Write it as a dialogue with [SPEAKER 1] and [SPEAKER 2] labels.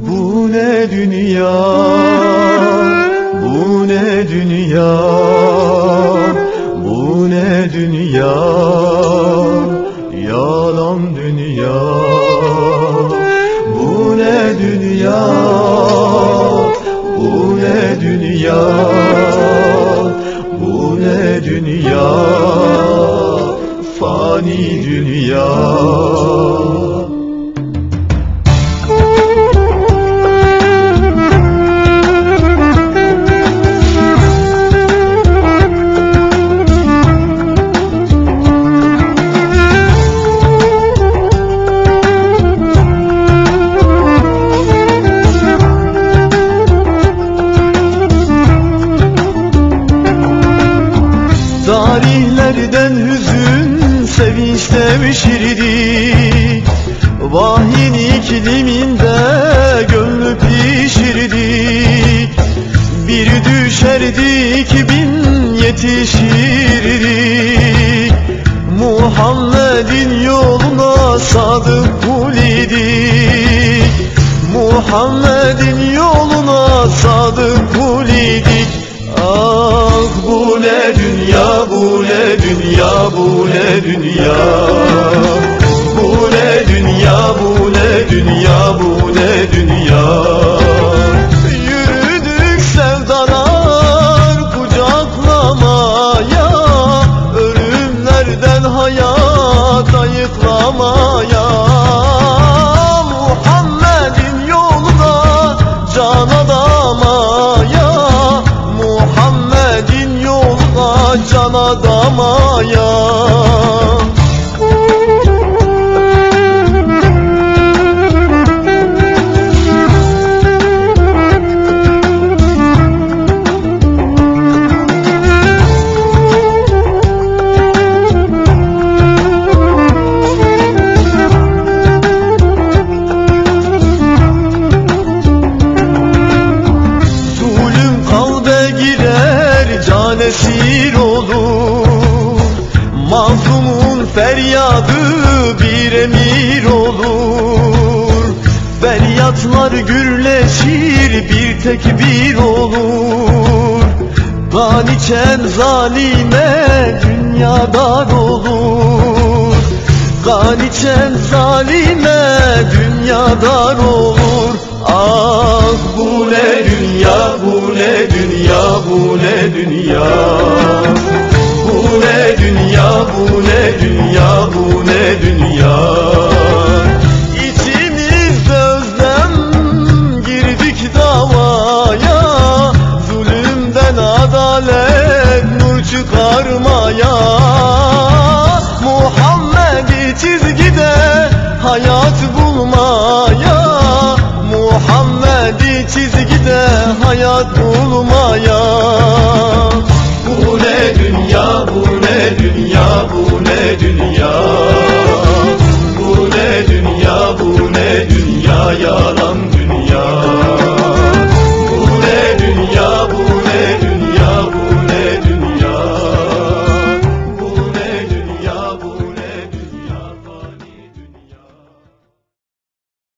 [SPEAKER 1] Bu ne dünya, bu ne dünya, bu ne dünya, yalan dünya. Bu ne dünya, bu ne dünya, bu ne dünya, fani dünya. Devşirdi Vahyin ikliminde gönlü pişirdi. Bir düşerdik bin yetişirdik Muhammed'in yoluna sadık kul idik Muhammed'in yoluna sadık kul idik Ah bu ne dünya, bu ne dünya, bu ne dünya ne dünya, bu ne dünya, bu ne dünya. Yürüdük sevdalar kucaklamaya Ölümlerden hayat ayıklamaya. Muhammed'in yoluna can adamaya Muhammed'in yoluna can adamaya can esir olur. Mazlumun feryadı bir emir olur. Feryatlar gürleşir bir tekbir olur. Kan zalime dünya dar olur Kan içen zalime dünya dar olur. Ah bu ne dünya, bu ne dünya, bu ne dünya. Bu ne dünya, bu ne dünya, bu ne dünya. İçimizde özlem girdik davaya. Zulümden adalet nur çıkarmaya çizgide hayat bulmaya. Bu ne dünya, bu ne dünya, bu ne dünya